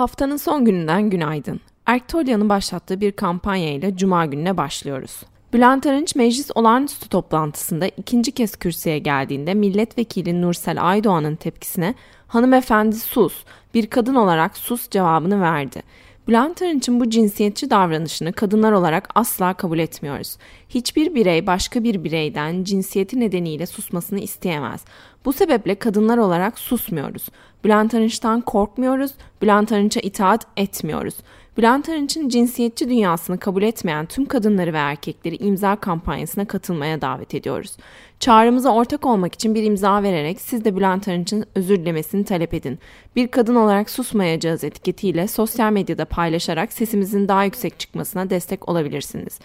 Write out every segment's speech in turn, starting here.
Haftanın son gününden günaydın. Erktolya'nın başlattığı bir kampanya ile Cuma gününe başlıyoruz. Bülent Arınç meclis olağanüstü toplantısında ikinci kez kürsüye geldiğinde milletvekili Nursel Aydoğan'ın tepkisine hanımefendi sus, bir kadın olarak sus cevabını verdi. Bülent Arınç'ın bu cinsiyetçi davranışını kadınlar olarak asla kabul etmiyoruz. Hiçbir birey başka bir bireyden cinsiyeti nedeniyle susmasını isteyemez. Bu sebeple kadınlar olarak susmuyoruz. Bülent Arınç'tan korkmuyoruz, Bülent Arınç'a itaat etmiyoruz. Bülent Arınç'ın cinsiyetçi dünyasını kabul etmeyen tüm kadınları ve erkekleri imza kampanyasına katılmaya davet ediyoruz. Çağrımıza ortak olmak için bir imza vererek siz de Bülent Arınç'ın özür dilemesini talep edin. Bir kadın olarak susmayacağız etiketiyle sosyal medyada paylaşarak sesimizin daha yüksek çıkmasına destek olabilirsiniz.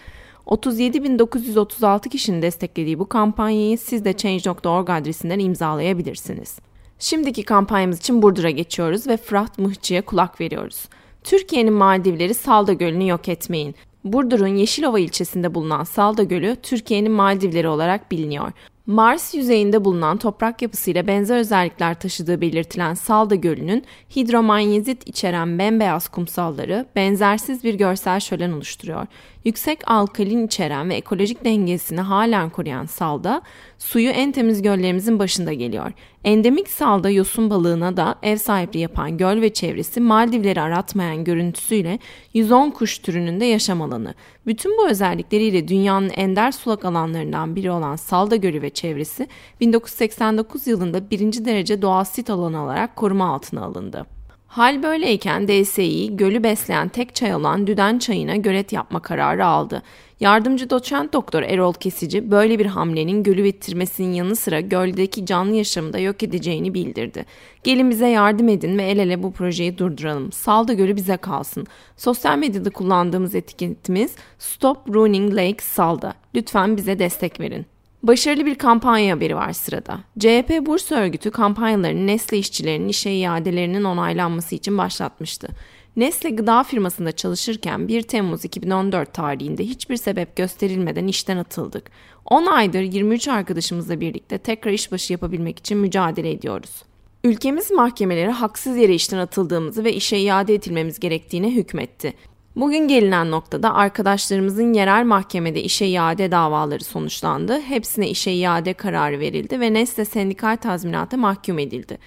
37.936 kişinin desteklediği bu kampanyayı siz de Change.org adresinden imzalayabilirsiniz. Şimdiki kampanyamız için Burdur'a geçiyoruz ve Fırat Mıhçı'ya kulak veriyoruz. Türkiye'nin Maldivleri Salda Gölü'nü yok etmeyin. Burdur'un Yeşilova ilçesinde bulunan Salda Gölü Türkiye'nin Maldivleri olarak biliniyor. Mars yüzeyinde bulunan toprak yapısıyla benzer özellikler taşıdığı belirtilen Salda Gölü'nün hidromanyezit içeren bembeyaz kumsalları benzersiz bir görsel şölen oluşturuyor. Yüksek alkalin içeren ve ekolojik dengesini halen koruyan salda, suyu en temiz göllerimizin başında geliyor. Endemik salda yosun balığına da ev sahipliği yapan göl ve çevresi Maldivleri aratmayan görüntüsüyle 110 kuş türünün de yaşam alanı. Bütün bu özellikleriyle dünyanın ender sulak alanlarından biri olan Salda Gölü ve çevresi 1989 yılında birinci derece doğal sit alanı olarak koruma altına alındı. Hal böyleyken DSİ gölü besleyen tek çay olan Düden çayına gölet yapma kararı aldı. Yardımcı doçent doktor Erol Kesici böyle bir hamlenin gölü bitirmesinin yanı sıra göldeki canlı yaşamı da yok edeceğini bildirdi. Gelin bize yardım edin ve el ele bu projeyi durduralım. Salda Gölü bize kalsın. Sosyal medyada kullandığımız etiketimiz Stop Ruining Lake Salda. Lütfen bize destek verin. Başarılı bir kampanya haberi var sırada. CHP Bursa Örgütü kampanyalarını Nestle işçilerinin işe iadelerinin onaylanması için başlatmıştı. Nestle gıda firmasında çalışırken 1 Temmuz 2014 tarihinde hiçbir sebep gösterilmeden işten atıldık. 10 aydır 23 arkadaşımızla birlikte tekrar işbaşı yapabilmek için mücadele ediyoruz. Ülkemiz mahkemeleri haksız yere işten atıldığımızı ve işe iade edilmemiz gerektiğine hükmetti. Bugün gelinen noktada arkadaşlarımızın yerel mahkemede işe iade davaları sonuçlandı. Hepsine işe iade kararı verildi ve Nesle sendikal tazminata mahkum edildi.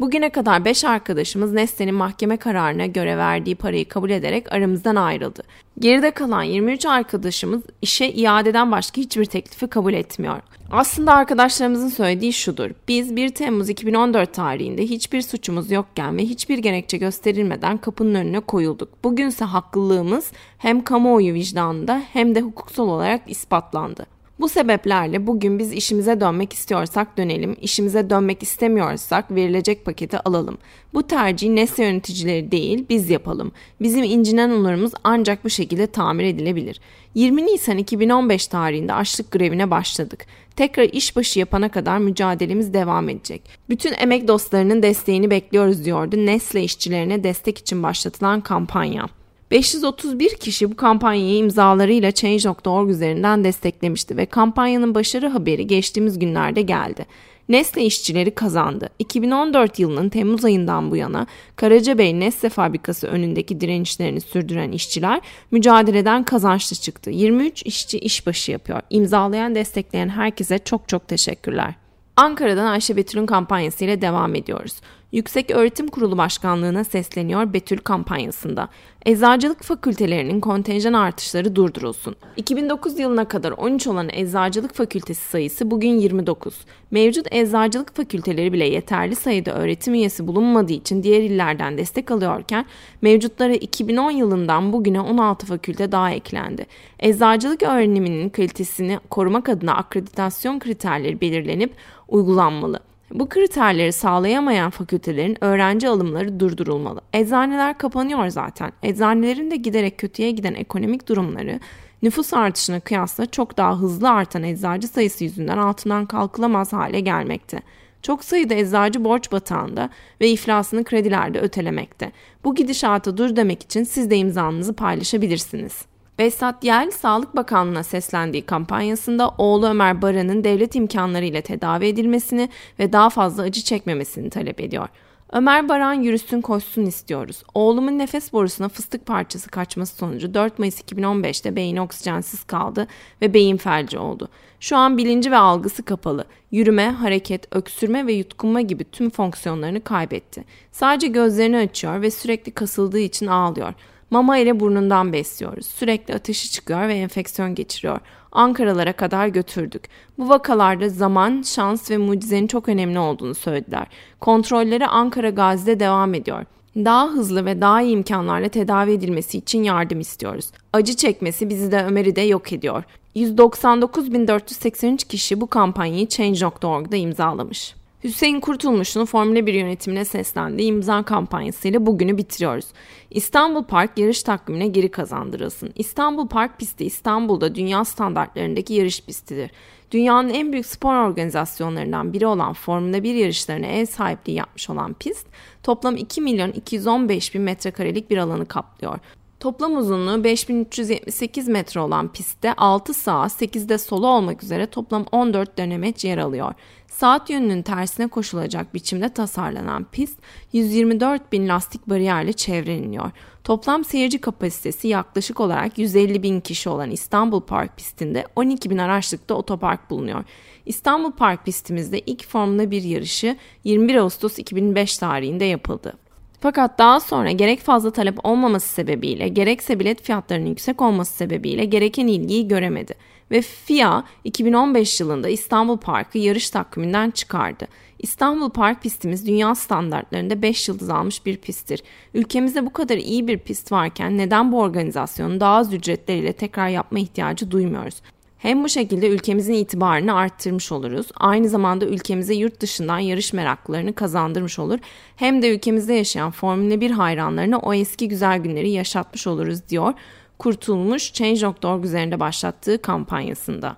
Bugüne kadar 5 arkadaşımız Nestle'nin mahkeme kararına göre verdiği parayı kabul ederek aramızdan ayrıldı. Geride kalan 23 arkadaşımız işe iadeden başka hiçbir teklifi kabul etmiyor. Aslında arkadaşlarımızın söylediği şudur. Biz 1 Temmuz 2014 tarihinde hiçbir suçumuz yokken ve hiçbir gerekçe gösterilmeden kapının önüne koyulduk. Bugünse haklılığımız hem kamuoyu vicdanında hem de hukuksal olarak ispatlandı. Bu sebeplerle bugün biz işimize dönmek istiyorsak dönelim, işimize dönmek istemiyorsak verilecek paketi alalım. Bu tercih Nesle yöneticileri değil biz yapalım. Bizim incinen onurumuz ancak bu şekilde tamir edilebilir. 20 Nisan 2015 tarihinde açlık grevine başladık. Tekrar işbaşı yapana kadar mücadelemiz devam edecek. Bütün emek dostlarının desteğini bekliyoruz diyordu Nesle işçilerine destek için başlatılan kampanya. 531 kişi bu kampanyayı imzalarıyla Change.org üzerinden desteklemişti ve kampanyanın başarı haberi geçtiğimiz günlerde geldi. Nesle işçileri kazandı. 2014 yılının Temmuz ayından bu yana Karacabey Nesle fabrikası önündeki direnişlerini sürdüren işçiler mücadeleden kazançlı çıktı. 23 işçi işbaşı yapıyor. İmzalayan, destekleyen herkese çok çok teşekkürler. Ankara'dan Ayşe Betül'ün kampanyası ile devam ediyoruz. Yüksek Öğretim Kurulu Başkanlığı'na sesleniyor Betül kampanyasında. Eczacılık fakültelerinin kontenjan artışları durdurulsun. 2009 yılına kadar 13 olan eczacılık fakültesi sayısı bugün 29. Mevcut eczacılık fakülteleri bile yeterli sayıda öğretim üyesi bulunmadığı için diğer illerden destek alıyorken mevcutlara 2010 yılından bugüne 16 fakülte daha eklendi. Eczacılık öğreniminin kalitesini korumak adına akreditasyon kriterleri belirlenip uygulanmalı. Bu kriterleri sağlayamayan fakültelerin öğrenci alımları durdurulmalı. Eczaneler kapanıyor zaten. Eczanelerin de giderek kötüye giden ekonomik durumları nüfus artışına kıyasla çok daha hızlı artan eczacı sayısı yüzünden altından kalkılamaz hale gelmekte. Çok sayıda eczacı borç batağında ve iflasını kredilerde ötelemekte. Bu gidişata dur demek için siz de imzanızı paylaşabilirsiniz. Behzat Yel, Sağlık Bakanlığı'na seslendiği kampanyasında oğlu Ömer Baran'ın devlet imkanlarıyla tedavi edilmesini ve daha fazla acı çekmemesini talep ediyor. Ömer Baran yürüsün koşsun istiyoruz. Oğlumun nefes borusuna fıstık parçası kaçması sonucu 4 Mayıs 2015'te beyni oksijensiz kaldı ve beyin felci oldu. Şu an bilinci ve algısı kapalı. Yürüme, hareket, öksürme ve yutkunma gibi tüm fonksiyonlarını kaybetti. Sadece gözlerini açıyor ve sürekli kasıldığı için ağlıyor. Mama ile burnundan besliyoruz. Sürekli ateşi çıkıyor ve enfeksiyon geçiriyor. Ankaralara kadar götürdük. Bu vakalarda zaman, şans ve mucizenin çok önemli olduğunu söylediler. Kontrolleri Ankara Gazi'de devam ediyor. Daha hızlı ve daha iyi imkanlarla tedavi edilmesi için yardım istiyoruz. Acı çekmesi bizi de Ömer'i de yok ediyor. 199.483 kişi bu kampanyayı Change.org'da imzalamış. Hüseyin Kurtulmuş'un Formula 1 yönetimine seslendiği imza kampanyasıyla bugünü bitiriyoruz. İstanbul Park yarış takvimine geri kazandırılsın. İstanbul Park pisti İstanbul'da dünya standartlarındaki yarış pistidir. Dünyanın en büyük spor organizasyonlarından biri olan Formula 1 yarışlarına ev sahipliği yapmış olan pist, toplam 2 milyon 215 bin metrekarelik bir alanı kaplıyor. Toplam uzunluğu 5378 metre olan pistte 6 sağ 8'de solu olmak üzere toplam 14 dönemeç yer alıyor. Saat yönünün tersine koşulacak biçimde tasarlanan pist 124 bin lastik bariyerle çevrileniyor. Toplam seyirci kapasitesi yaklaşık olarak 150 bin kişi olan İstanbul Park pistinde 12 bin araçlıkta otopark bulunuyor. İstanbul Park pistimizde ilk Formula 1 yarışı 21 Ağustos 2005 tarihinde yapıldı. Fakat daha sonra gerek fazla talep olmaması sebebiyle gerekse bilet fiyatlarının yüksek olması sebebiyle gereken ilgiyi göremedi ve FIA 2015 yılında İstanbul Park'ı yarış takviminden çıkardı. İstanbul Park pistimiz dünya standartlarında 5 yıldız almış bir pisttir. Ülkemizde bu kadar iyi bir pist varken neden bu organizasyonu daha az ücretleriyle tekrar yapma ihtiyacı duymuyoruz? Hem bu şekilde ülkemizin itibarını arttırmış oluruz. Aynı zamanda ülkemize yurt dışından yarış meraklılarını kazandırmış olur. Hem de ülkemizde yaşayan Formula 1 hayranlarına o eski güzel günleri yaşatmış oluruz diyor. Kurtulmuş Change.org üzerinde başlattığı kampanyasında.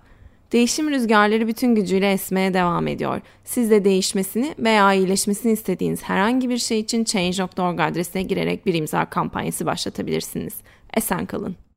Değişim rüzgarları bütün gücüyle esmeye devam ediyor. Siz de değişmesini veya iyileşmesini istediğiniz herhangi bir şey için Change.org adresine girerek bir imza kampanyası başlatabilirsiniz. Esen kalın.